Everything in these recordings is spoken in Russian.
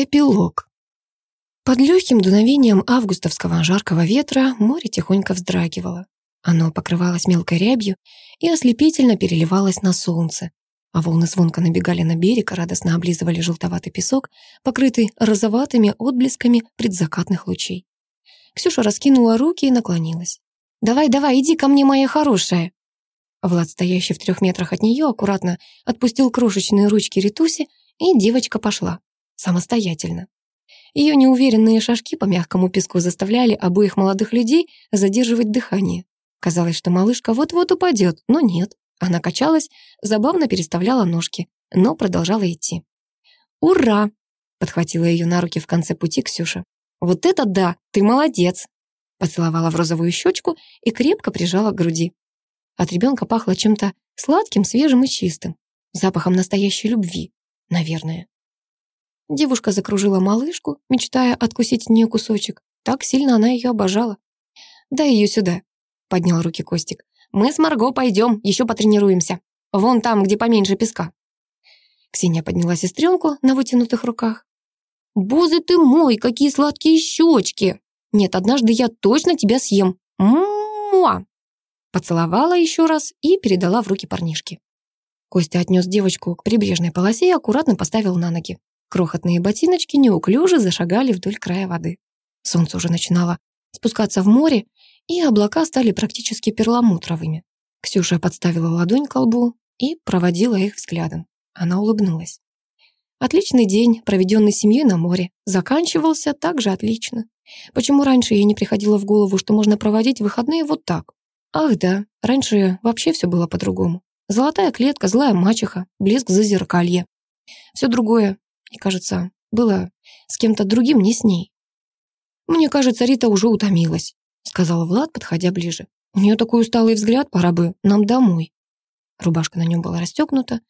Эпилог. Под легким дуновением августовского жаркого ветра море тихонько вздрагивало. Оно покрывалось мелкой рябью и ослепительно переливалось на солнце, а волны звонко набегали на берег, радостно облизывали желтоватый песок, покрытый розоватыми отблесками предзакатных лучей. Ксюша раскинула руки и наклонилась. «Давай, давай, иди ко мне, моя хорошая!» Влад, стоящий в трех метрах от нее, аккуратно отпустил крошечные ручки Ритуси, и девочка пошла самостоятельно. Ее неуверенные шажки по мягкому песку заставляли обоих молодых людей задерживать дыхание. Казалось, что малышка вот-вот упадет, но нет. Она качалась, забавно переставляла ножки, но продолжала идти. «Ура!» — подхватила ее на руки в конце пути Ксюша. «Вот это да! Ты молодец!» Поцеловала в розовую щечку и крепко прижала к груди. От ребенка пахло чем-то сладким, свежим и чистым. Запахом настоящей любви, наверное. Девушка закружила малышку, мечтая откусить от нее кусочек. Так сильно она ее обожала. «Дай ее сюда», — поднял руки Костик. «Мы с Марго пойдем, еще потренируемся. Вон там, где поменьше песка». Ксения подняла сестренку на вытянутых руках. «Бузы ты мой, какие сладкие щечки! Нет, однажды я точно тебя съем. Муа!» Поцеловала еще раз и передала в руки парнишке. Костя отнес девочку к прибрежной полосе и аккуратно поставил на ноги. Крохотные ботиночки неуклюже зашагали вдоль края воды. Солнце уже начинало спускаться в море, и облака стали практически перламутровыми. Ксюша подставила ладонь к лбу и проводила их взглядом. Она улыбнулась. Отличный день, проведенный семьей на море, заканчивался также отлично. Почему раньше ей не приходило в голову, что можно проводить выходные вот так? Ах да, раньше вообще все было по-другому. Золотая клетка, злая мачеха, блеск зазеркалья. Все другое и, кажется, было с кем-то другим, не с ней. «Мне кажется, Рита уже утомилась», — сказал Влад, подходя ближе. «У нее такой усталый взгляд, пора бы нам домой». Рубашка на нем была расстегнута,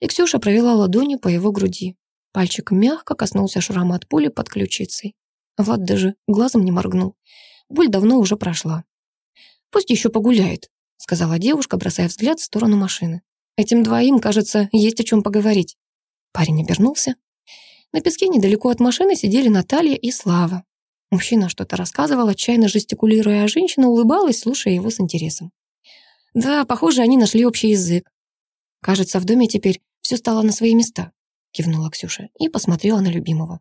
и Ксюша провела ладонью по его груди. Пальчик мягко коснулся шрама от пули под ключицей. Влад даже глазом не моргнул. Боль давно уже прошла. «Пусть еще погуляет», — сказала девушка, бросая взгляд в сторону машины. «Этим двоим, кажется, есть о чем поговорить». Парень обернулся. На песке недалеко от машины сидели Наталья и Слава. Мужчина что-то рассказывал, отчаянно жестикулируя, а женщина улыбалась, слушая его с интересом. Да, похоже, они нашли общий язык. Кажется, в доме теперь все стало на свои места, кивнула Ксюша и посмотрела на любимого.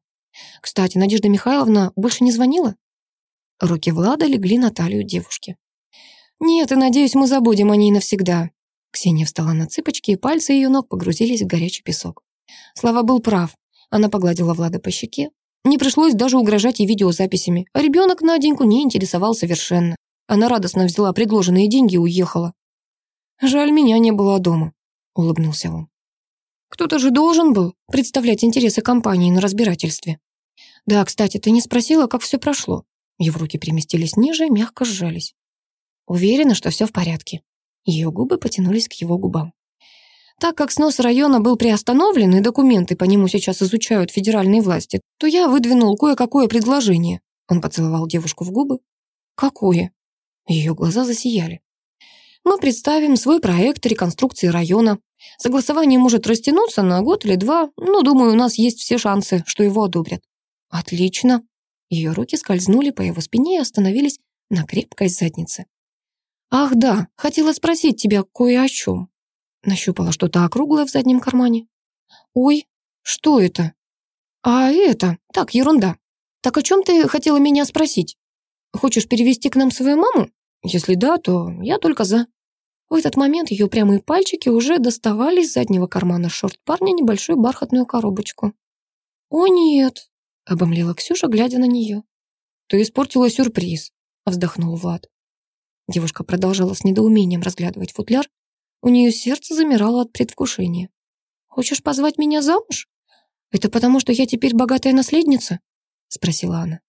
Кстати, Надежда Михайловна больше не звонила? Руки Влада легли на талию девушки. «Нет, и надеюсь, мы забудем о ней навсегда». Ксения встала на цыпочки, и пальцы ее ног погрузились в горячий песок. Слава был прав. Она погладила Влада по щеке. Не пришлось даже угрожать ей видеозаписями. А ребенок Наденьку не интересовал совершенно. Она радостно взяла предложенные деньги и уехала. «Жаль, меня не было дома», — улыбнулся он. «Кто-то же должен был представлять интересы компании на разбирательстве». «Да, кстати, ты не спросила, как все прошло?» Его руки переместились ниже и мягко сжались. Уверена, что все в порядке. Ее губы потянулись к его губам. Так как снос района был приостановлен и документы по нему сейчас изучают федеральные власти, то я выдвинул кое-какое предложение. Он поцеловал девушку в губы. Какое? Ее глаза засияли. Мы представим свой проект реконструкции района. Согласование может растянуться на год или два, но, думаю, у нас есть все шансы, что его одобрят. Отлично. Ее руки скользнули по его спине и остановились на крепкой заднице. Ах да, хотела спросить тебя кое о чем. Нащупала что-то округлое в заднем кармане. «Ой, что это?» «А это? Так, ерунда. Так о чем ты хотела меня спросить? Хочешь перевести к нам свою маму? Если да, то я только за». В этот момент ее прямые пальчики уже доставали из заднего кармана шорт парня небольшую бархатную коробочку. «О нет!» — обомлела Ксюша, глядя на нее. «Ты испортила сюрприз», — вздохнул Влад. Девушка продолжала с недоумением разглядывать футляр, у нее сердце замирало от предвкушения. «Хочешь позвать меня замуж? Это потому, что я теперь богатая наследница?» — спросила она.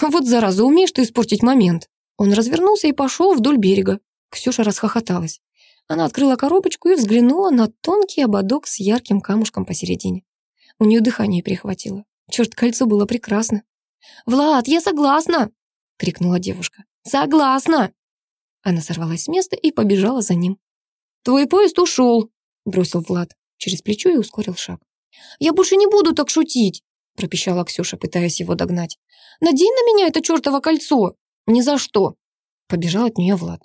«Вот зараза, умеешь ты испортить момент!» Он развернулся и пошел вдоль берега. Ксюша расхохоталась. Она открыла коробочку и взглянула на тонкий ободок с ярким камушком посередине. У нее дыхание перехватило. Черт, кольцо было прекрасно. «Влад, я согласна!» — крикнула девушка. «Согласна!» Она сорвалась с места и побежала за ним. «Твой поезд ушел», — бросил Влад через плечо и ускорил шаг. «Я больше не буду так шутить», — пропищала Ксюша, пытаясь его догнать. «Надень на меня это чертово кольцо!» «Ни за что!» Побежал от нее Влад.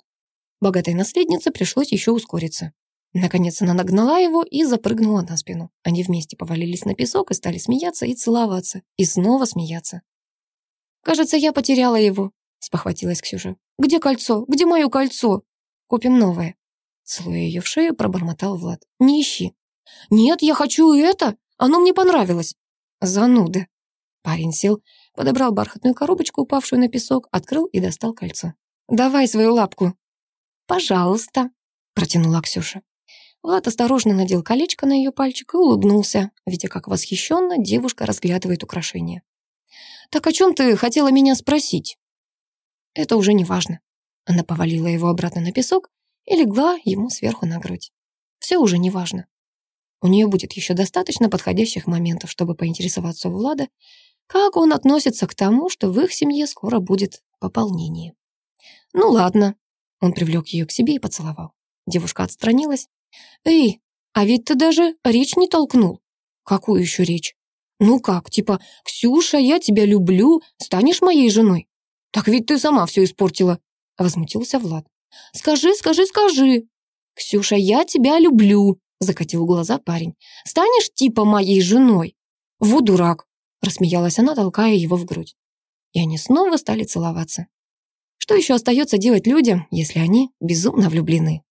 Богатой наследнице пришлось еще ускориться. Наконец она нагнала его и запрыгнула на спину. Они вместе повалились на песок и стали смеяться и целоваться. И снова смеяться. «Кажется, я потеряла его», — спохватилась Ксюша. «Где кольцо? Где мое кольцо? Купим новое». Целуя ее в шею, пробормотал Влад. «Не ищи». «Нет, я хочу это! Оно мне понравилось!» «Зануда!» Парень сел, подобрал бархатную коробочку, упавшую на песок, открыл и достал кольцо. «Давай свою лапку». «Пожалуйста», — протянула Ксюша. Влад осторожно надел колечко на ее пальчик и улыбнулся, видя, как восхищенно девушка разглядывает украшение. «Так о чем ты хотела меня спросить?» «Это уже не важно». Она повалила его обратно на песок и легла ему сверху на грудь. «Все уже не важно. У нее будет еще достаточно подходящих моментов, чтобы поинтересоваться у Влада, как он относится к тому, что в их семье скоро будет пополнение. «Ну ладно». Он привлек ее к себе и поцеловал. Девушка отстранилась, «Эй, а ведь ты даже речь не толкнул». «Какую еще речь?» «Ну как, типа, Ксюша, я тебя люблю, станешь моей женой?» «Так ведь ты сама все испортила», — возмутился Влад. «Скажи, скажи, скажи». «Ксюша, я тебя люблю», — закатил глаза парень. «Станешь типа моей женой?» «Вот дурак», — рассмеялась она, толкая его в грудь. И они снова стали целоваться. Что еще остается делать людям, если они безумно влюблены?